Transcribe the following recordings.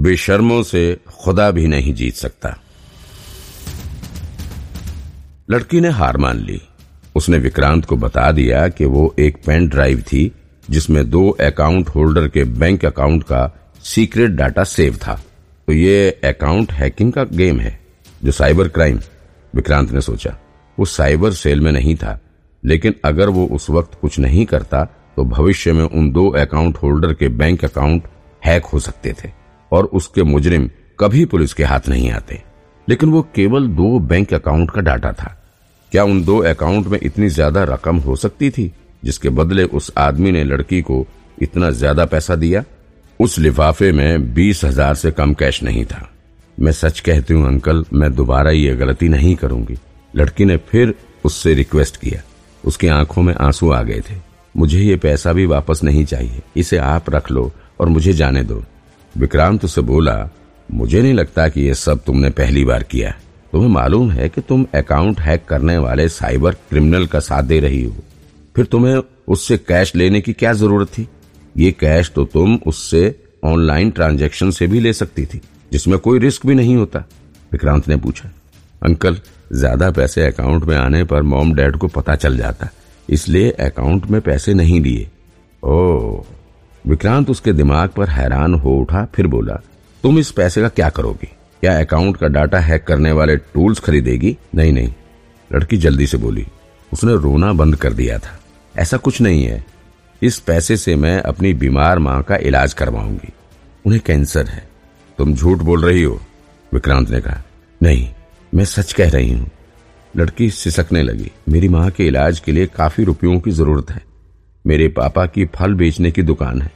बेशर्मों से खुदा भी नहीं जीत सकता। लड़की ने हार मान ली। उसने विक्रांत को बता दिया कि वो एक पेन ड्राइव थी, जिसमें दो अकाउंट होल्डर के बैंक अकाउंट का सीक्रेट डाटा सेव था। तो ये अकाउंट हैकिंग का गेम है, जो साइबर क्राइम, विक्रांत ने सोचा। वो साइबर सेल में नहीं था, लेकिन अगर वो उस वक्त कुछ नहीं करता तो भविष्य में उन दो अकाउंट होल्डर के बैंक अकाउंट हैक हो सकते थे। और उसके मुजरिम कभी पुलिस के हाथ नहीं आते। लेकिन वो केवल दो बैंक अकाउंट का डाटा था। क्या उन दो अकाउंट में इतनी ज़्यादा रकम हो सकती थी, जिसके बदले उस आदमी ने लड़की को इतना ज़्यादा पैसा दिया? उस लिफाफे में बीस हज़ार से कम कैश नहीं था। मैं सच कहती हूँ, अंकल, मैं दोबारा ये गलती नहीं करूँगी। लड़की ने फिर उससे रिक्वेस्ट किया। उसकी आँखों में आँसू आ गए थे। मुझे ये पैसा भी वापस नहीं चाहिए। इसे आप रख लो और मुझे जाने दो। विक्रांत उससे बोला, मुझे नहीं लगता कि ये सब तुमने पहली बार किया। तुम्हें मालूम है कि तुम अकाउंट हैक करने वाले साइबर क्रिमिनल का साथ दे रही हो। फिर तुम्हें उससे कैश लेने की क्या ज़रूरत थी? ये कैश तो तुम उससे ऑनलाइन ट्रांजेक्शन से भी ले सकती थी, जिसमें कोई रिस्क भी नहीं होता। विक्रांत ने पूछा। अंकल, ज़्यादा पैसे अकाउंट में आने पर मॉम डैड को पता चल जाता, इसलिए अकाउंट में पैसे नहीं लिए। ओ विक्रांत उसके दिमाग पर हैरान हो उठा, फिर बोला, तुम इस पैसे का क्या करोगी? क्या अकाउंट का डाटा हैक करने वाले टूल्स खरीदेगी? नहीं नहीं, लड़की जल्दी से बोली। उसने रोना बंद कर दिया था। ऐसा कुछ नहीं है। इस पैसे से मैं अपनी बीमार माँ का इलाज करवाऊँगी। उन्हें कैंसर है। तुम झूठ बोल रही हो, विक्रांत ने कहा। नहीं, मैं सच कह रही हूँ। लड़की सिसकने लगी। मेरी माँ के इलाज के लिए काफ़ी रुपयों की ज़रूरत है। मेरे पापा की फल बेचने की दुकान है,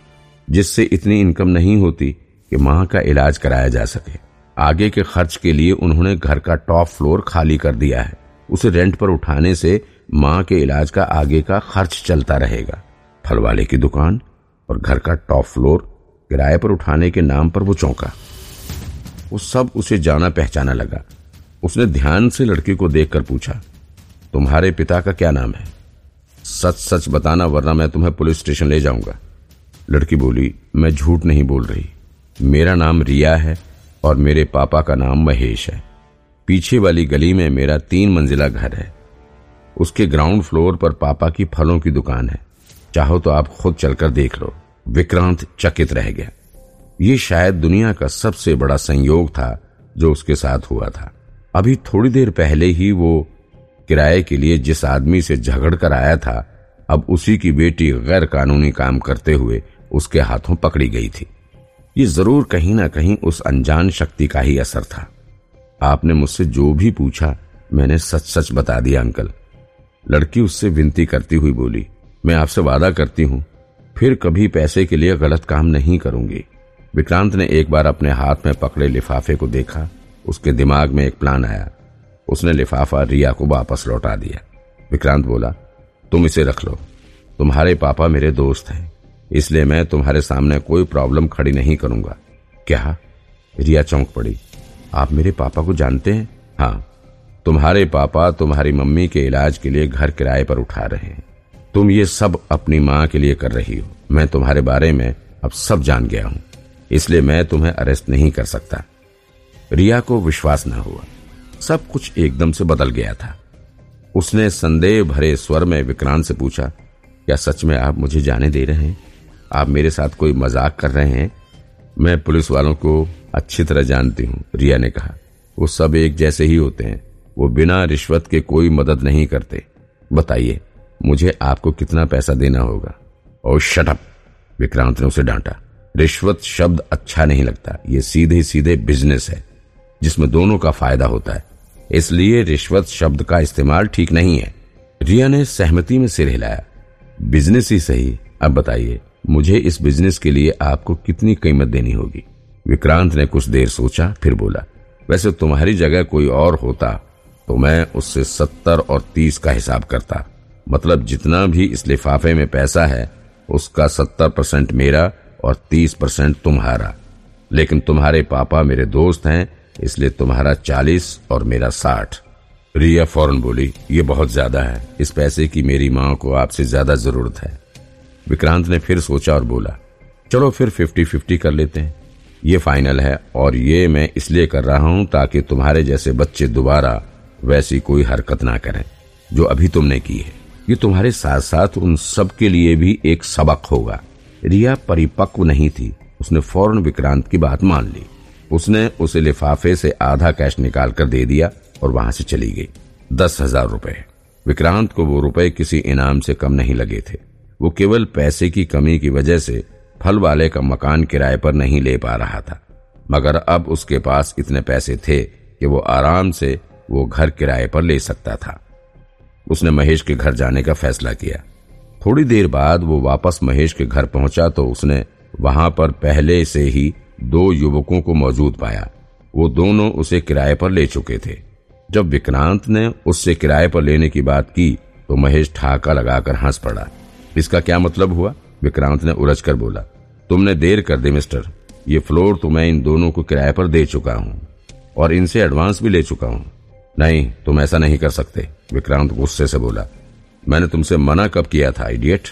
जिससे इतनी इनकम नहीं होती कि माँ का इलाज कराया जा सके। आगे के खर्च के लिए उन्होंने घर का टॉप फ्लोर खाली कर दिया है। उसे रेंट पर उठाने से माँ के इलाज का आगे का खर्च चलता रहेगा। फल वाले की दुकान और घर का टॉप फ्लोर किराए पर उठाने के नाम पर वो चौंका। वो सब उसे जाना पहचाना लगा। उसने ध्यान से लड़की को देखकर पूछा, तुम्हारे पिता का क्या नाम है? सच सच बताना, वरना मैं तुम्हें पुलिस स्टेशन ले जाऊँगा। लड़की बोली, मैं झूठ नहीं बोल रही। मेरा नाम रिया है और मेरे पापा का नाम महेश है। पीछे वाली गली में मेरा तीन मंजिला घर है। उसके ग्राउंड फ्लोर पर पापा की फलों की दुकान है। चाहो तो आप खुद चलकर देख लो। विक्रांत चकित रह गया। ये शायद दुनिया का सबसे बड़ा संयोग था जो उसके साथ हुआ था। अभी थोड़ी देर पहले ही वो किराए के लिए जिस आदमी से झगड़ कर आया था, अब उसी की बेटी गैर कानूनी काम करते हुए उसके हाथों पकड़ी गई थी। ये ज़रूर कहीं ना कहीं उस अनजान शक्ति का ही असर था। आपने मुझसे जो भी पूछा, मैंने सच सच बता दिया, अंकल। लड़की उससे विनती करती हुई बोली, मैं आपसे वादा करती हूँ, फिर कभी पैसे के लिए गलत काम नहीं करूँगी। विक्रांत ने एक बार अपने हाथ में पकड़े लिफाफे को देखा, उसके दिमाग में एक प्लान आया। उसने लिफाफा रिया को वापस लौटा दिया। विक्रांत बोला, तुम इसे रख लो। तुम्हारे पापा मेरे दोस्त हैं। इसलिए मैं तुम्हारे सामने कोई प्रॉब्लम खड़ी नहीं करूँगा। क्या? रिया चौंक पड़ी। आप मेरे पापा को जानते हैं? हाँ। तुम्हारे पापा तुम्हारी मम्मी के इलाज के लिए घर किराए पर उठा रहे हैं। तुम ये सब अपनी माँ के लिए कर रही हो। मैं तुम्हारे बारे में अब सब जान गया हूँ। इसलिए मैं तुम्हें अरेस्ट नहीं कर सकता। रिया को विश्वास न हुआ। सब कुछ एकदम से बदल गया था। उसने संदेह भरे स्वर में विक्रांत से पूछा, क्या सच में आप मुझे जाने दे रहे हैं? आप मेरे साथ कोई मज़ाक कर रहे हैं? मैं पुलिस वालों को अच्छी तरह जानती हूँ, रिया ने कहा। वो सब एक जैसे ही होते हैं। वो बिना रिश्वत के कोई मदद नहीं करते। बताइए, मुझे आपको कितना पैसा देना होगा? और शटअप विक्रांत ने उसे डांटा। रिश्वत शब्द अच्छा नहीं लगता। ये सीधे सीधे बिज़नेस है, जिसमें दोनों का फ़ायदा होता है। इसलिए रिश्वत शब्द का इस्तेमाल ठीक नहीं है। रिया ने सहमति में सिर हिलाया। बिज़नेस ही सही। अब बताइए, मुझे इस बिज़नेस के लिए आपको कितनी कीमत देनी होगी? विक्रांत ने कुछ देर सोचा, फिर बोला, वैसे तुम्हारी जगह कोई और होता तो मैं उससे सत्तर और तीस का हिसाब करता। मतलब जितना भी इस लिफाफे में पैसा है, उसका सत्तर परसेंट मेरा और तीस परसेंट तुम्हारा। लेकिन तुम्हारे पापा मेरे दोस्त हैं इसलिए तुम्हारा चालीस और मेरा साठ। रिया फ़ौरन बोली, ये बहुत ज़्यादा है। इस पैसे की मेरी माँ को आपसे ज़्यादा ज़रूरत है। विक्रांत ने फिर सोचा और बोला, चलो फिर फिफ्टी फिफ्टी कर लेते हैं। ये फाइनल है और ये मैं इसलिए कर रहा हूँ ताकि तुम्हारे जैसे बच्चे दोबारा वैसी कोई हरकत ना करें, जो अभी तुमने की है। ये तुम्हारे साथ साथ उन सब के लिए भी एक सबक होगा। रिया परिपक्व नहीं थी। उसने फ़ौरन विक्रांत की बात मान ली। उसने उसे लिफाफे से आधा कैश निकाल कर दे दिया और वहाँ से चली गई। दस हज़ार रुपए। विक्रांत को वो रुपए किसी इनाम से कम नहीं लगे थे। वो केवल पैसे की कमी की वजह से फल वाले का मकान किराए पर नहीं ले पा रहा था। मगर अब उसके पास इतने पैसे थे कि वो आराम से वो घर किराए पर ले सकता था। उसने महेश के घर जाने का फैसला किया। थोड़ी देर बाद वो वापस महेश के घर पहुँचा तो उसने वहाँ पर पहले से ही दो युवकों को मौजूद पाया। वो दोनों उसे किराए पर ले चुके थे। जब विक्रांत ने उससे किराए पर लेने की बात की तो महेश ठहाका लगाकर हंस पड़ा। इसका क्या मतलब हुआ? विक्रांत ने उलझ कर बोला। तुमने देर कर दी, मिस्टर। ये फ्लोर तो मैं इन दोनों को किराए पर दे चुका हूँ। और इनसे एडवांस भी ले चुका हूँ। नहीं, तुम ऐसा नहीं कर सकते। विक्रांत गुस्से से बोला। मैंने तुमसे मना कब किया था इडियट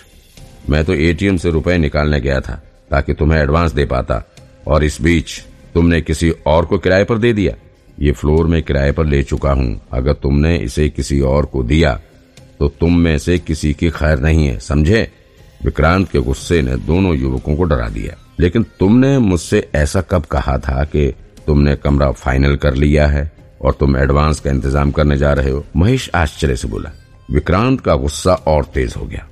मैं तो एटीएम से रुपए निकालने गया था, ताकि तुम्हें एडवांस दे पाता। और इस बीच तुमने किसी और को किराए पर दे दिया। ये फ्लोर में किराए पर ले चुका हूँ। अगर तुमने इसे किसी और को दिया तो तुम में से किसी की खैर नहीं है, समझे? विक्रांत के गुस्से ने दोनों युवकों को डरा दिया। लेकिन तुमने मुझसे ऐसा कब कहा था कि तुमने कमरा फाइनल कर लिया है और तुम एडवांस का इंतज़ाम करने जा रहे हो? महेश आश्चर्य से बोला। विक्रांत का गुस्सा और तेज हो गया।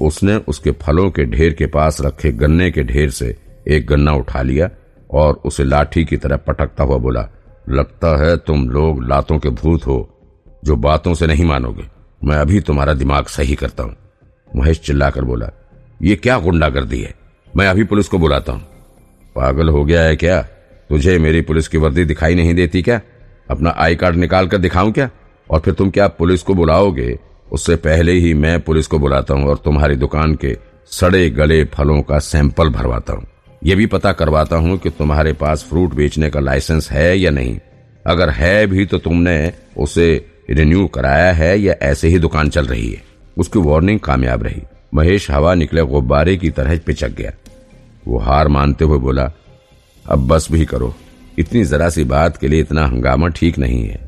उसने उसके फलों के ढेर के पास रखे गन्ने के ढेर से एक गन्ना उठा लिया और उसे लाठी की तरह पटकता हुआ बोला, लगता है तुम लोग लातों के भूत हो, जो बातों से नहीं मानोगे। मैं अभी तुम्हारा दिमाग सही करता हूँ। महेश चिल्लाकर बोला, ये क्या गुंडागर्दी है? मैं अभी पुलिस को बुलाता हूँ। पागल हो गया है क्या? तुझे मेरी पुलिस की वर्दी दिखाई नहीं देती क्या? अपना आई कार्ड निकाल कर दिखाऊँ क्या? और फिर तुम क्या पुलिस को बुलाओगे? उससे पहले ही मैं पुलिस को बुलाता हूँ और तुम्हारी दुकान के सड़े गले फलों का सैंपल भरवाता हूँ। ये भी पता करवाता हूँ कि तुम्हारे पास फ्रूट बेचने का लाइसेंस है या नहीं। अगर है भी तो तुमने उसे रिन्यू कराया है या ऐसे ही दुकान चल रही है। उसकी वार्निंग कामयाब रही। महेश हवा निकले गुब्बारे की तरह पिचक गया। वो हार मानते हुए बोला, अब बस भी करो। इतनी जरा सी बात के लिए इतना हंगामा ठीक नहीं है।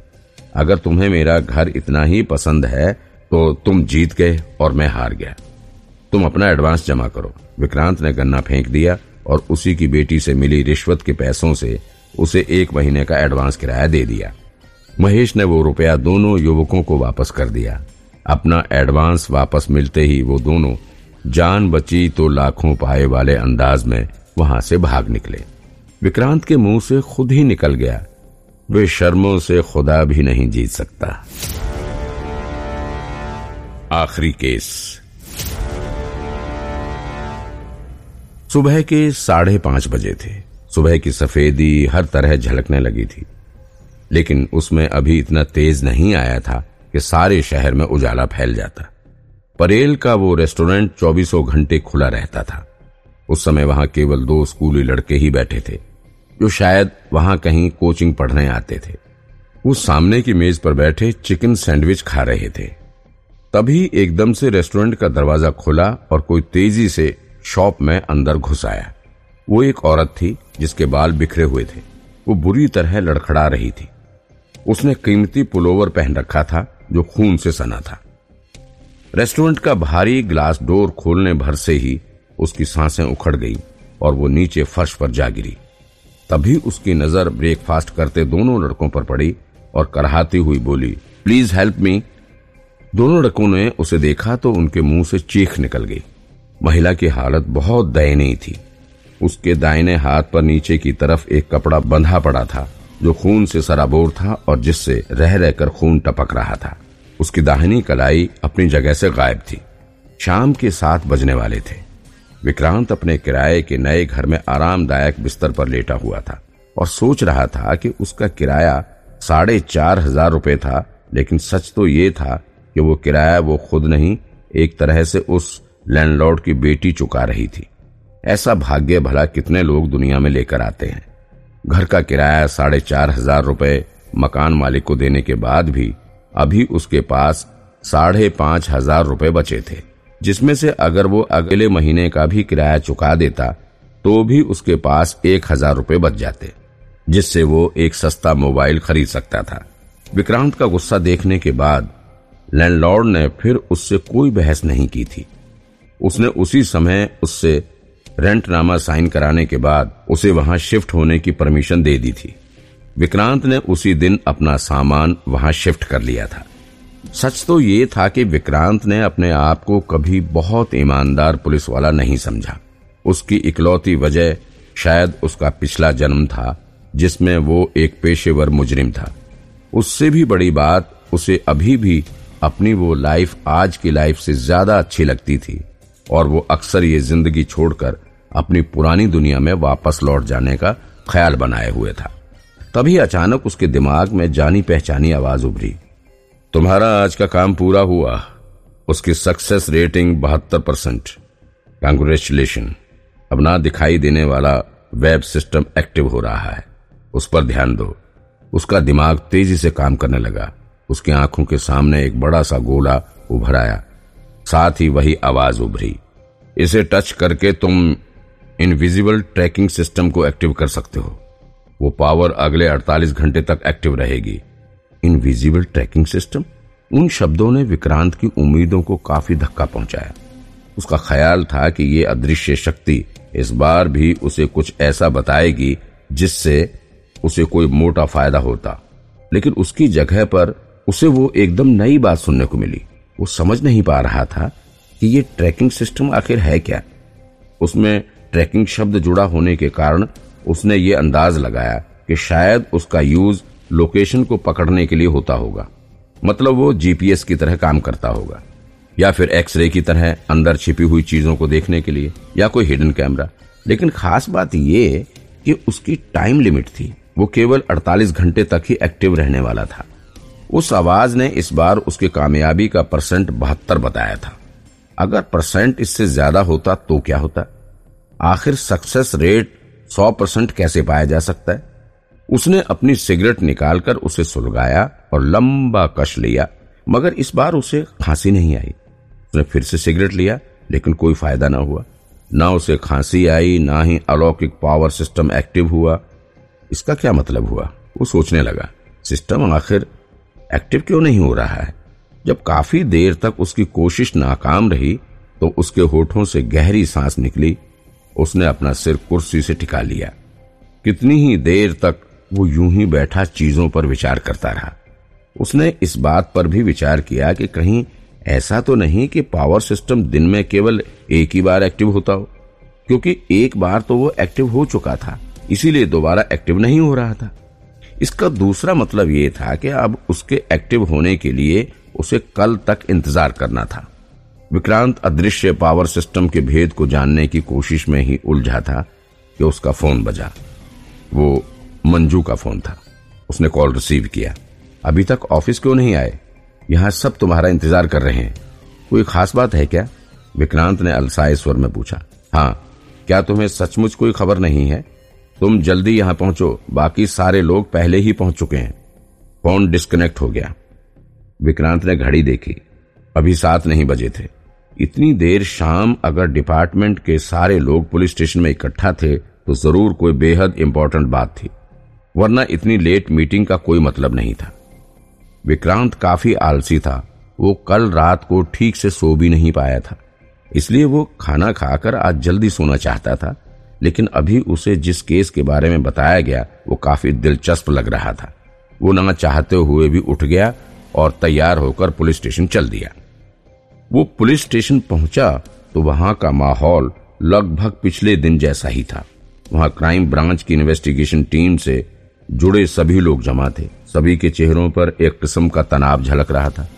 अगर तुम्हें मेरा घर इतना ही पसंद है तो तुम जीत गए और मैं हार गया। तुम अपना एडवांस जमा करो। विक्रांत ने गन्ना फेंक दिया। और उसी की बेटी से मिली रिश्वत के पैसों से उसे एक महीने का एडवांस किराया दे दिया। महेश ने वो रुपया दोनों युवकों को वापस कर दिया। अपना एडवांस वापस मिलते ही वो दोनों जान बची तो लाखों पाए वाले अंदाज में वहाँ से भाग निकले। विक्रांत के मुँह से खुद ही निकल गया। वे शर्मों से खुदा भी नहीं जीत सकता। आखिरी केस। सुबह के साढ़े पाँच बजे थे। सुबह की सफेदी हर तरह झलकने लगी थी। लेकिन उसमें अभी इतना तेज नहीं आया था कि सारे शहर में उजाला फैल जाता। परेल का वो रेस्टोरेंट चौबीसों घंटे खुला रहता था। उस समय वहाँ केवल दो स्कूली लड़के ही बैठे थे, जो शायद वहाँ कहीं कोचिंग पढ़ने आते थे। वो सामने की मेज पर बैठे चिकन सैंडविच खा रहे थे। तभी एकदम से रेस्टोरेंट का दरवाज़ा खुला और कोई तेज़ी से शॉप में अंदर घुस आया। वो एक औरत थी, जिसके बाल बिखरे हुए थे। वो बुरी तरह लड़खड़ा रही थी। उसने कीमती पुलोवर पहन रखा था, जो खून से सना था। रेस्टोरेंट का भारी ग्लास डोर खोलने भर से ही उसकी साँसें उखड़ गई और वो नीचे फर्श पर जा गिरी। तभी उसकी नज़र ब्रेकफास्ट करते दोनों लड़कों पर पड़ी और करहाती हुई बोली प्लीज़ हेल्प मी दोनों लड़कों ने उसे देखा तो उनके मुँह से चीख निकल गई। महिला की हालत बहुत दयनीय थी। उसके दाहिने हाथ पर नीचे की तरफ़ एक कपड़ा बंधा पड़ा था, जो खून से सराबोर था और जिससे रह रहकर खून टपक रहा था। उसकी दाहिनी कलाई अपनी जगह से गायब थी। शाम के सात बजने वाले थे। विक्रांत अपने किराए के नए घर में आरामदायक बिस्तर पर लेटा हुआ था और सोच रहा था कि उसका किराया साढ़े चार हज़ार रुपए था, लेकिन सच तो ये था कि वो किराया वो खुद नहीं, एक तरह से उस लैंडलॉर्ड की बेटी चुका रही थी। ऐसा भाग्य भला कितने लोग दुनिया में लेकर आते हैं। घर का किराया साढ़े चार हज़ार रुपए मकान मालिक को देने के बाद भी अभी उसके पास साढ़े पाँच हज़ार रुपए बचे थे, जिसमें से अगर वो अगले महीने का भी किराया चुका देता तो भी उसके पास एक हज़ार रुपए बच जाते, जिससे वो एक सस्ता मोबाइल खरीद सकता था। विक्रांत का गुस्सा देखने के बाद लैंडलॉर्ड ने फिर उससे कोई बहस नहीं की थी। उसने उसी समय उससे रेंटनामा साइन कराने के बाद उसे वहाँ शिफ्ट होने की परमिशन दे दी थी। विक्रांत ने उसी दिन अपना सामान वहाँ शिफ्ट कर लिया था। सच तो ये था कि विक्रांत ने अपने आप को कभी बहुत ईमानदार पुलिस वाला नहीं समझा। उसकी इकलौती वजह शायद उसका पिछला जन्म था, जिसमें वो एक पेशेवर मुजरिम था। उससे भी बड़ी बात, उसे अभी भी अपनी वो लाइफ आज की लाइफ से ज़्यादा अच्छी लगती थी। और वो अक्सर ये ज़िंदगी छोड़कर अपनी पुरानी दुनिया में वापस लौट जाने का ख्याल बनाए हुए था। तभी अचानक उसके दिमाग में जानी पहचानी आवाज़ उभरी। तुम्हारा आज का काम पूरा हुआ। उसकी सक्सेस रेटिंग बहत्तर परसेंट। कंग्रेचुलेशन अब ना दिखाई देने वाला वेब सिस्टम एक्टिव हो रहा है। उस पर ध्यान दो। उसका दिमाग तेज़ी से काम करने लगा। उसकी आँखों के सामने एक बड़ा सा गोला उभर आया। साथ ही वही आवाज़ उभरी। इसे टच करके तुम इनविजिबल ट्रैकिंग सिस्टम को एक्टिव कर सकते हो। वो पावर अगले 48 घंटे तक एक्टिव रहेगी। Invisible tracking system? उन शब्दों ने विक्रांत की उम्मीदों को काफ़ी धक्का पहुँचाया। उसका ख्याल था कि ये अदृश्य शक्ति इस बार भी उसे कुछ ऐसा बताएगी जिससे उसे कोई मोटा फ़ायदा होता। लेकिन उसकी जगह पर उसे वो एकदम नई बात सुनने को मिली। वो समझ नहीं पा रहा था कि ये ट्रैकिंग सिस्टम आखिर है क्या। उसमें ट्रैकिंग शब्द जुड़ा होने के कारण उसने ये अंदाज लगाया कि शायद उसका यूज़ लोकेशन को पकड़ने के लिए होता होगा। मतलब वो जीपीएस की तरह काम करता होगा, या फिर एक्सरे की तरह अंदर छिपी हुई चीज़ों को देखने के लिए, या कोई हिडन कैमरा लेकिन खास बात ये कि उसकी टाइम लिमिट थी। वो केवल 48 घंटे तक ही एक्टिव रहने वाला था। उस आवाज़ ने इस बार उसकी कामयाबी का परसेंट बहत्तर बताया था। अगर परसेंट इससे ज़्यादा होता तो क्या होता? आखिर सक्सेस रेट सौ परसेंट कैसे पाया जा सकता है? उसने अपनी सिगरेट निकालकर उसे सुलगाया और लंबा कश लिया, मगर इस बार उसे खांसी नहीं आई। उसने फिर से सिगरेट लिया, लेकिन कोई फ़ायदा ना हुआ। ना उसे खांसी आई, ना ही अलौकिक पावर सिस्टम एक्टिव हुआ। इसका क्या मतलब हुआ? वो सोचने लगा। सिस्टम आखिर एक्टिव क्यों नहीं हो रहा है? जब काफ़ी देर तक उसकी कोशिश नाकाम रही तो उसके होठों से गहरी सांस निकली। उसने अपना सिर कुर्सी से टिका लिया। कितनी ही देर तक वो यूँ ही बैठा चीज़ों पर विचार करता रहा। उसने इस बात पर भी विचार किया कि कहीं ऐसा तो नहीं कि पावर सिस्टम दिन में केवल एक ही बार एक्टिव होता हो, क्योंकि एक बार तो वो एक्टिव हो चुका था, इसीलिए दोबारा एक्टिव नहीं हो रहा था। इसका दूसरा मतलब ये था कि अब उसके एक्टिव होने के लिए उसे कल तक इंतज़ार करना था। विक्रांत अदृश्य पावर सिस्टम के भेद को जानने की कोशिश में ही उलझा था कि उसका फ़ोन बजा। वो मंजू का फ़ोन था। उसने कॉल रिसीव किया। अभी तक ऑफ़िस क्यों नहीं आए? यहाँ सब तुम्हारा इंतज़ार कर रहे हैं। कोई खास बात है क्या? विक्रांत ने अलसाए स्वर में पूछा। हाँ क्या तुम्हें सचमुच कोई खबर नहीं है? तुम जल्दी यहाँ पहुंचो। बाकी सारे लोग पहले ही पहुँच चुके हैं। फ़ोन डिस्कनेक्ट हो गया। विक्रांत ने घड़ी देखी। अभी सात नहीं बजे थे। इतनी देर शाम अगर डिपार्टमेंट के सारे लोग पुलिस स्टेशन में इकट्ठा थे तो ज़रूर कोई बेहद इंपॉर्टेंट बात थी। वरना इतनी लेट मीटिंग का कोई मतलब नहीं था। विक्रांत काफ़ी आलसी था। वो कल रात को ठीक से सो भी नहीं पाया था। इसलिए वो खाना खाकर आज जल्दी सोना चाहता था। लेकिन अभी उसे जिस केस के बारे में बताया गया, वो काफ़ी दिलचस्प लग रहा था। वो ना चाहते हुए भी उठ गया और तैयार होकर पुलिस स्टेशन चल दिया। वो पुलिस स्टेशन पहुँचा तो वहाँ का माहौल लगभग पिछले दिन जैसा ही था। वहाँ क्राइम ब्रांच की इन्वेस्टिगेशन टीम से जुड़े सभी लोग जमा थे। सभी के चेहरों पर एक किस्म का तनाव झलक रहा था।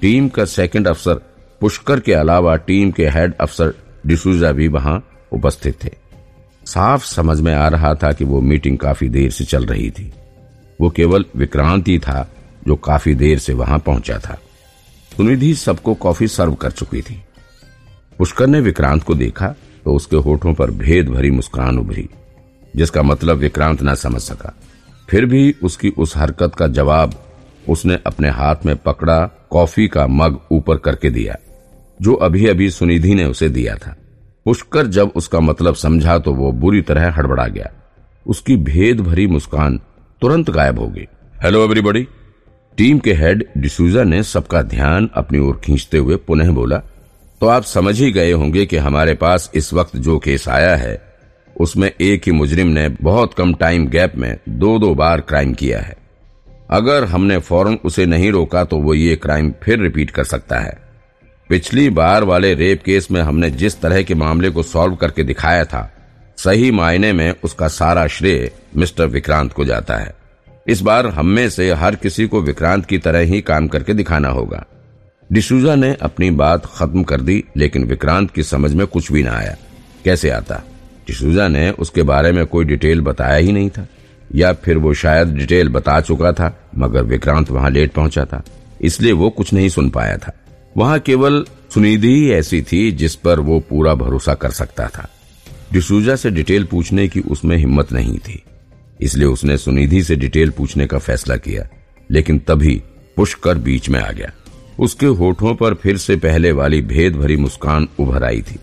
टीम का सेकंड अफसर पुष्कर के अलावा टीम के हेड अफसर डिसूजा भी वहाँ उपस्थित थे। साफ़ समझ में आ रहा था कि वो मीटिंग काफ़ी देर से चल रही थी। वो केवल विक्रांत ही था जो काफ़ी देर से वहाँ पहुँचा था। सुनिधि सबको कॉफ़ी सर्व कर चुकी थी। पुष्कर ने विक्रांत को देखा तो उसके होठों पर भेद भरी मुस्कान उभरी, जिसका मतलब विक्रांत ना समझ सका। फिर भी उसकी उस हरकत का जवाब उसने अपने हाथ में पकड़ा, कॉफ़ी का मग ऊपर करके दिया, जो अभी अभी सुनिधि ने उसे दिया था। पुष्कर जब उसका मतलब समझा तो वो बुरी तरह हड़बड़ा गया। उसकी भेद भरी मुस्कान तुरंत गायब हो गई। Hello everybody. टीम के हेड डिसूजा ने सबका ध्यान अपनी ओर खींचते हुए पुनः बोला तो आप समझ ही गए होंगे कि हमारे पास इस वक्त जो केस आया है, उसमें एक ही मुजरिम ने बहुत कम टाइम गैप में दो दो बार क्राइम किया है। अगर हमने फ़ौरन उसे नहीं रोका तो वो ये क्राइम फिर रिपीट कर सकता है। पिछली बार वाले रेप केस में हमने जिस तरह के मामले को सॉल्व करके दिखाया था, सही मायने में उसका सारा श्रेय मिस्टर विक्रांत को जाता है। इस बार हम में से हर किसी को विक्रांत की तरह ही काम करके दिखाना होगा। डिसूजा ने अपनी बात खत्म कर दी, लेकिन विक्रांत की समझ में कुछ भी ना आया। कैसे आता? डिसूजा ने उसके बारे में कोई डिटेल बताया ही नहीं था, या फिर वो शायद डिटेल बता चुका था, मगर विक्रांत वहाँ लेट पहुँचा था, इसलिए वो कुछ नहीं सुन पाया था। वहाँ केवल सुनिधि ही ऐसी थी जिस पर वो पूरा भरोसा कर सकता था। डिसूजा से डिटेल पूछने की उसमें हिम्मत नहीं थी, इसलिए उसने सुनिधि से डिटेल पूछने का फैसला किया, लेकिन तभी पुष्कर बीच में आ गया। उसके होठों पर फिर से पहले वाली भेद भरी मुस्कान उभर आई थी।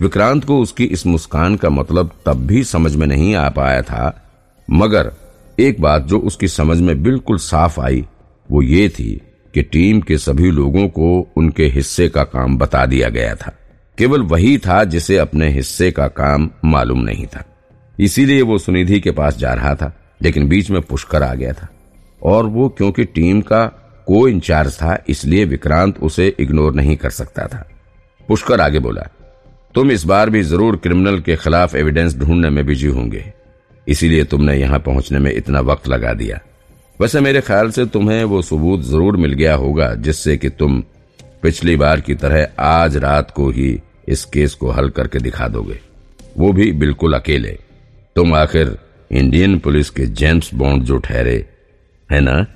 विक्रांत को उसकी इस मुस्कान का मतलब तब भी समझ में नहीं आ पाया था, मगर एक बात जो उसकी समझ में बिल्कुल साफ़ आई, वो ये थी कि टीम के सभी लोगों को उनके हिस्से का काम बता दिया गया था। केवल वही था जिसे अपने हिस्से का काम मालूम नहीं था। इसीलिए वो सुनिधि के पास जा रहा था, लेकिन बीच में पुष्कर आ गया था। और वो क्योंकि टीम का को इंचार्ज था, इसलिए विक्रांत उसे इग्नोर नहीं कर सकता था। पुष्कर आगे बोला, तुम इस बार भी ज़रूर क्रिमिनल के खिलाफ एविडेंस ढूँढने में बिज़ी होंगे। इसीलिए तुमने यहाँ पहुँचने में इतना वक्त लगा दिया। वैसे मेरे ख्याल से तुम्हें वो सबूत ज़रूर मिल गया होगा, जिससे कि तुम पिछली बार की तरह आज रात को ही इस केस को हल करके दिखा दोगे। वो भी बिल्कुल अकेले। तुम आखिर इंडियन पुलिस के जेम्स बॉन्ड जो ठहरे, है ना?